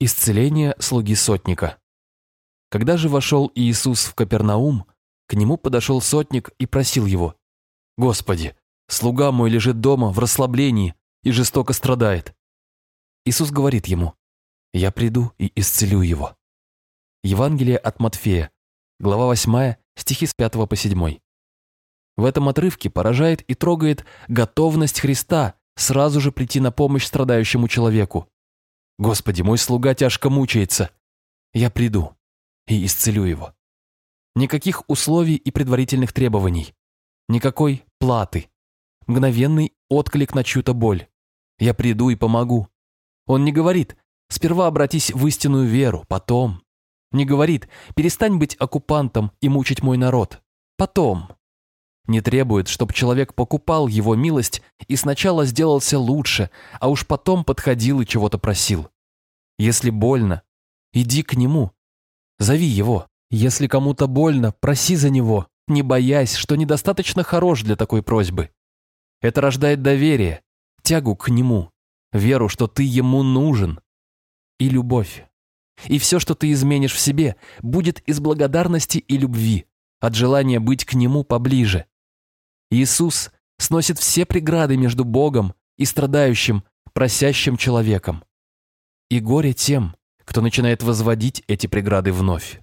Исцеление слуги сотника. Когда же вошел Иисус в Капернаум, к нему подошел сотник и просил его, «Господи, слуга мой лежит дома в расслаблении и жестоко страдает». Иисус говорит ему, «Я приду и исцелю его». Евангелие от Матфея, глава 8, стихи с 5 по 7. В этом отрывке поражает и трогает готовность Христа сразу же прийти на помощь страдающему человеку. «Господи, мой слуга тяжко мучается. Я приду и исцелю его». Никаких условий и предварительных требований. Никакой платы. Мгновенный отклик на чью-то боль. Я приду и помогу. Он не говорит «сперва обратись в истинную веру, потом». Не говорит «перестань быть оккупантом и мучить мой народ, потом». Не требует, чтобы человек покупал его милость и сначала сделался лучше, а уж потом подходил и чего-то просил. Если больно, иди к нему. Зови его. Если кому-то больно, проси за него, не боясь, что недостаточно хорош для такой просьбы. Это рождает доверие, тягу к нему, веру, что ты ему нужен, и любовь. И все, что ты изменишь в себе, будет из благодарности и любви, от желания быть к нему поближе. Иисус сносит все преграды между Богом и страдающим, просящим человеком. И горе тем, кто начинает возводить эти преграды вновь.